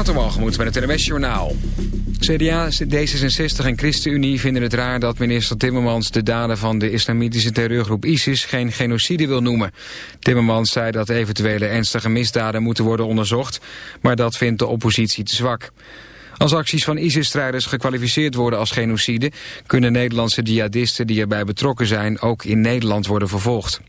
Waterwalgemoed met het NWS Journaal. CDA, D66 en ChristenUnie vinden het raar dat minister Timmermans de daden van de islamitische terreurgroep ISIS geen genocide wil noemen. Timmermans zei dat eventuele ernstige misdaden moeten worden onderzocht, maar dat vindt de oppositie te zwak. Als acties van ISIS-strijders gekwalificeerd worden als genocide... kunnen Nederlandse jihadisten die erbij betrokken zijn ook in Nederland worden vervolgd.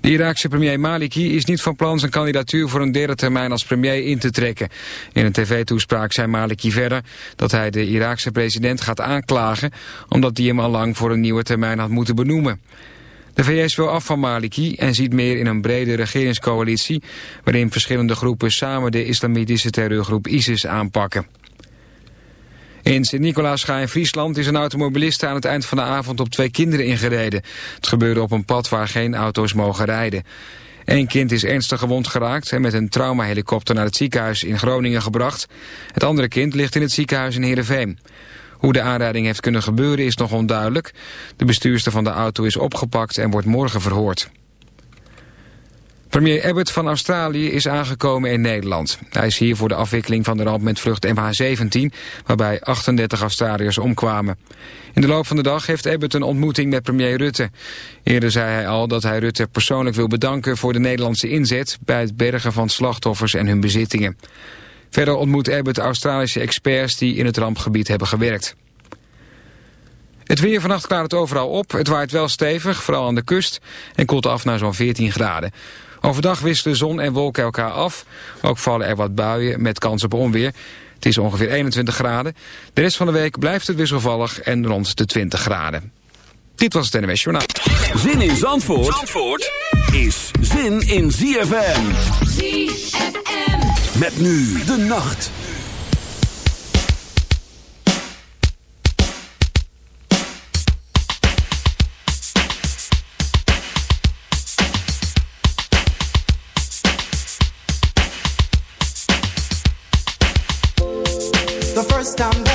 De Iraakse premier Maliki is niet van plan zijn kandidatuur voor een derde termijn als premier in te trekken. In een tv-toespraak zei Maliki verder dat hij de Iraakse president gaat aanklagen omdat hij hem al lang voor een nieuwe termijn had moeten benoemen. De VS wil af van Maliki en ziet meer in een brede regeringscoalitie waarin verschillende groepen samen de islamitische terreurgroep ISIS aanpakken. In Sint-Nicolaasga in Friesland is een automobilist aan het eind van de avond op twee kinderen ingereden. Het gebeurde op een pad waar geen auto's mogen rijden. Eén kind is ernstig gewond geraakt en met een traumahelikopter naar het ziekenhuis in Groningen gebracht. Het andere kind ligt in het ziekenhuis in Heerenveen. Hoe de aanrijding heeft kunnen gebeuren is nog onduidelijk. De bestuurster van de auto is opgepakt en wordt morgen verhoord. Premier Abbott van Australië is aangekomen in Nederland. Hij is hier voor de afwikkeling van de ramp met vlucht MH17... waarbij 38 Australiërs omkwamen. In de loop van de dag heeft Abbott een ontmoeting met premier Rutte. Eerder zei hij al dat hij Rutte persoonlijk wil bedanken... voor de Nederlandse inzet bij het bergen van slachtoffers en hun bezittingen. Verder ontmoet Abbott Australische experts die in het rampgebied hebben gewerkt. Het weer vannacht klaart het overal op. Het waait wel stevig, vooral aan de kust, en koelt af naar zo'n 14 graden. Overdag wisselen zon en wolken elkaar af. Ook vallen er wat buien met kans op onweer. Het is ongeveer 21 graden. De rest van de week blijft het wisselvallig en rond de 20 graden. Dit was het NWS Journaal. Zin in Zandvoort, Zandvoort is zin in ZFM. ZFM. Met nu de nacht. The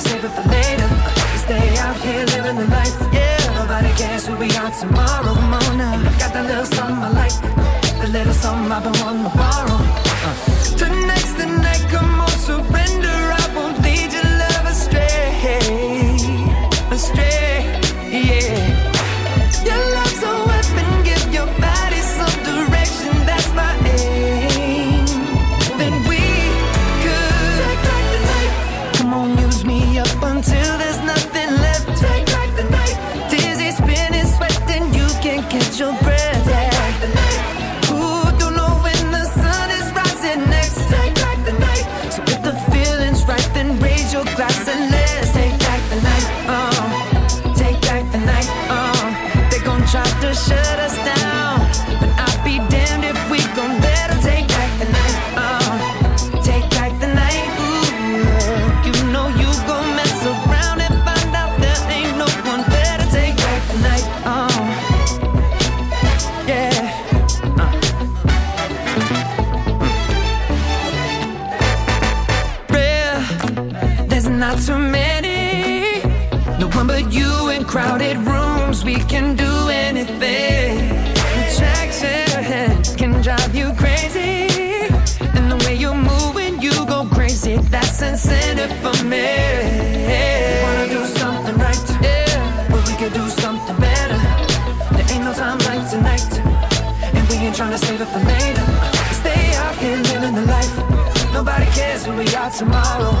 trying save it for later. We stay out here living the life. Yeah, nobody cares who we are tomorrow morning. I got that little something I like, the little something I've been wanting. do something better. There ain't no time like tonight, and we ain't trying to save it for later. Stay out here living the life. Nobody cares who we are tomorrow.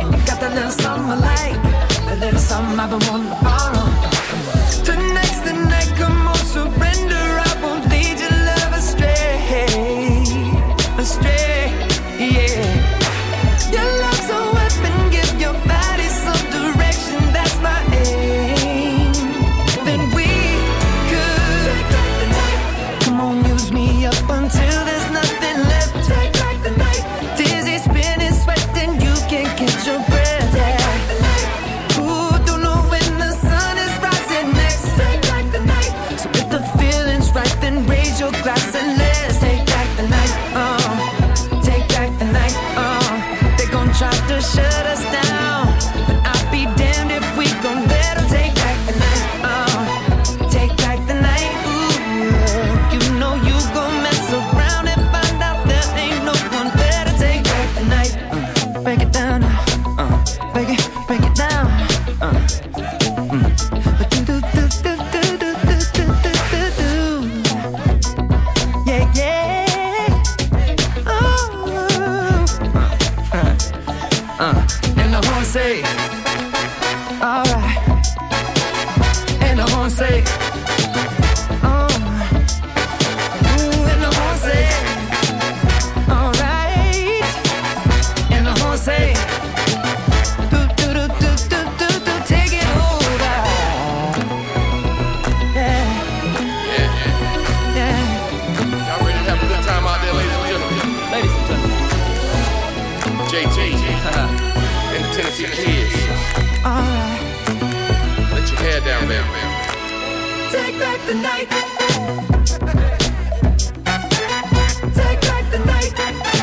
And you got that little something I like, that little something I've been wanting to borrow. JT and the Tennessee Kids. Alright. Let your hair down, man, man. Take back the night. Take back the night.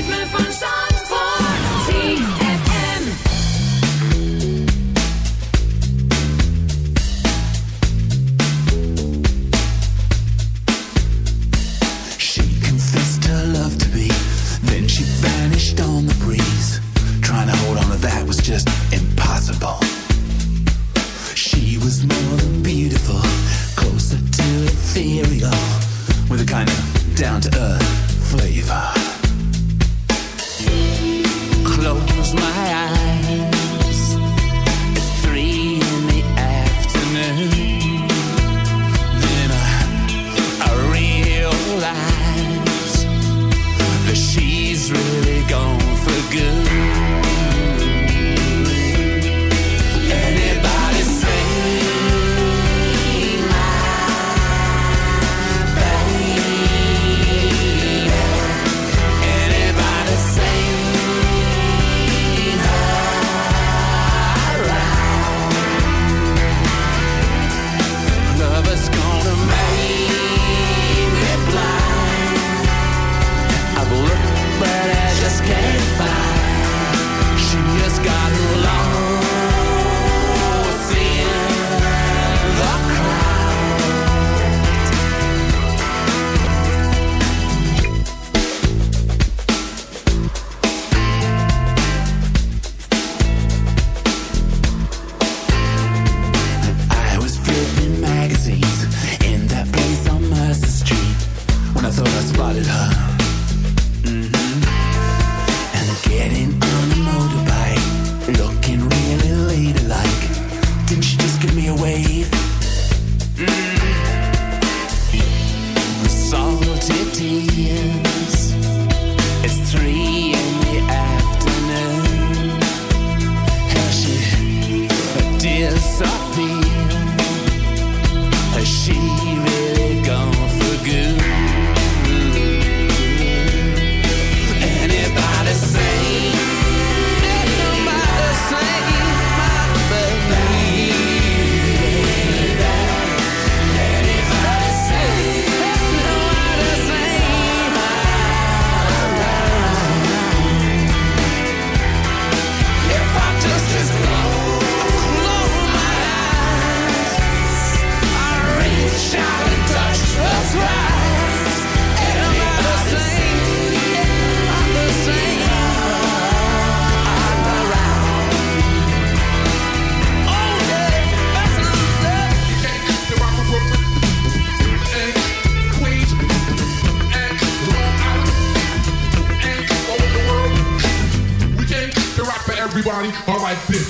ritme van give me a wave. Mm. alright, bitch.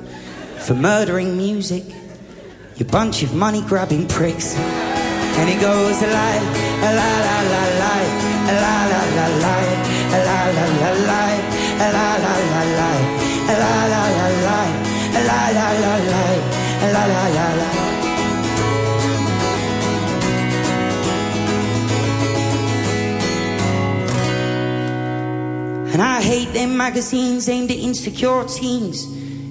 for murdering music, you bunch of money grabbing pricks. And it goes a lie, la la la la, la la la la, la la la la, la la la la, a la la la la, a la la la la, a la la la la. And I hate them magazines aimed at insecure teens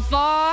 Can't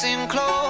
Seem close.